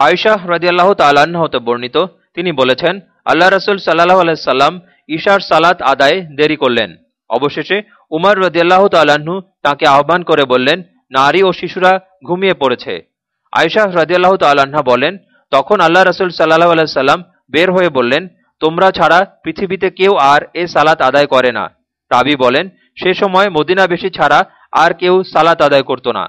আয়শাহ রাজিয়াল্লাহ তাল্লাহ্ন হতে বর্ণিত। তিনি বলেছেন, আল্লাহ রসুল সাল্লাহ আলাইসাল্লাম ঈশার সালাত আদায় দেরি করলেন। অবশেষে উমার রদিয়াল্লাহ তাল্লাহ্ন তাকে আহ্বান করে বললেন, নারী ও শিশুরা ঘুমিয়ে পড়েছে। আয়শাহ রাজিয়াল্লাহ তাল্লাহা বলেন, তখন আল্লাহ রসুল সাল্লাহ আলাইসাল্লাম বের হয়ে বললেন, তোমরা ছাড়া পৃথিবীতে কেউ আর এ সালাত আদায় করে না। রাবি বলেন, সে সময় মদিনাবেশী ছাড়া আর কেউ সালাত আদায় করত না।